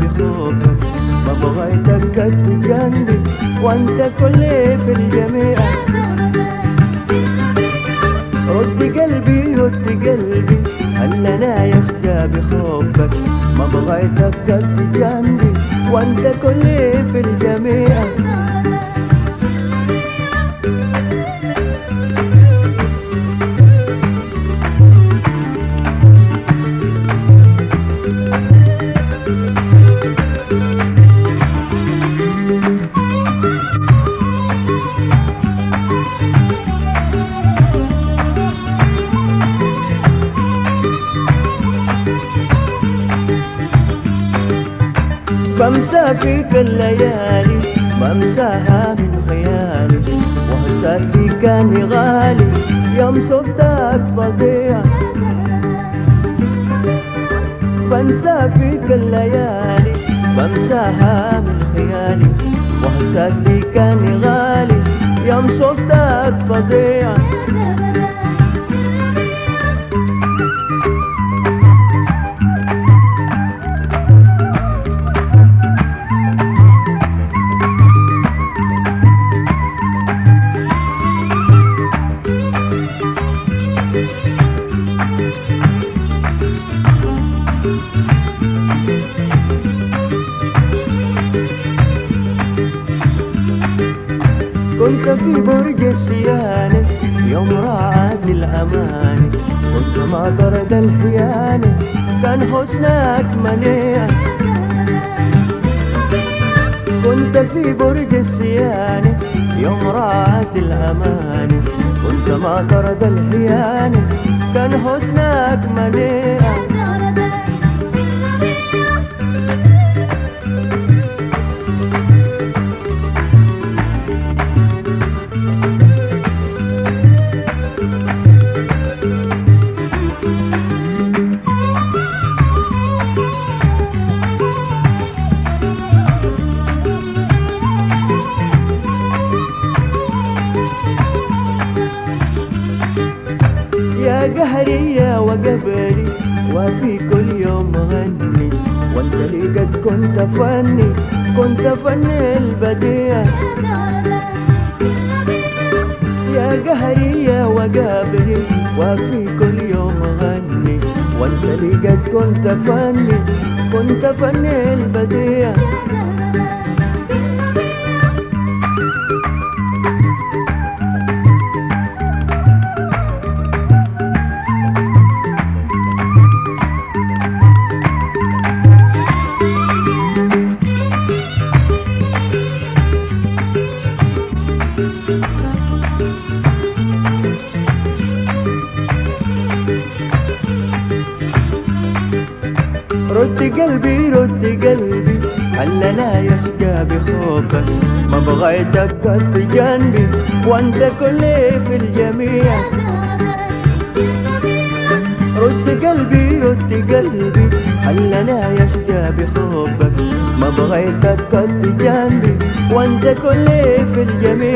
بخوفك ما بغيتك جد جنبي وأنت كل في الجميع. رد قلبي رد قلبي أنا لا يشتى بخوفك. ما بغيتك جد جنبي وأنت كل في الجميع. بمسى فيك الليالي بمساها من خيالي. واحساسي كان غالي يوم شفتك فظيع. بنسى فيك الليالي بمساها من خيالي. واحساسي كان غالي يوم شفتك فظيع. كنت في برج السيانة يوم راعت الأمانة كنت ما طرد الخيانة كان حسنك منيع. كنت في برج السيانة يوم راعت الأمانة كنت ما طرد الخيانة كان حسنك منيع. يا وقبري وفي كل يوم غني. وانت لي قد كنت فني كنت فني البديع. يا قهري يا وقبري وفي كل يوم غني. وانت لي قد كنت فني كنت فني البديع. رد قلبي رد قلبي هل أنا يشقى بخوفك ما بغيتك قد جنبي وأنت كل في الجميع. رد قلبي رد قلبي هل أنا يشقى بخوفك ما بغيتك قد جنبي وأنت كل في الجميع.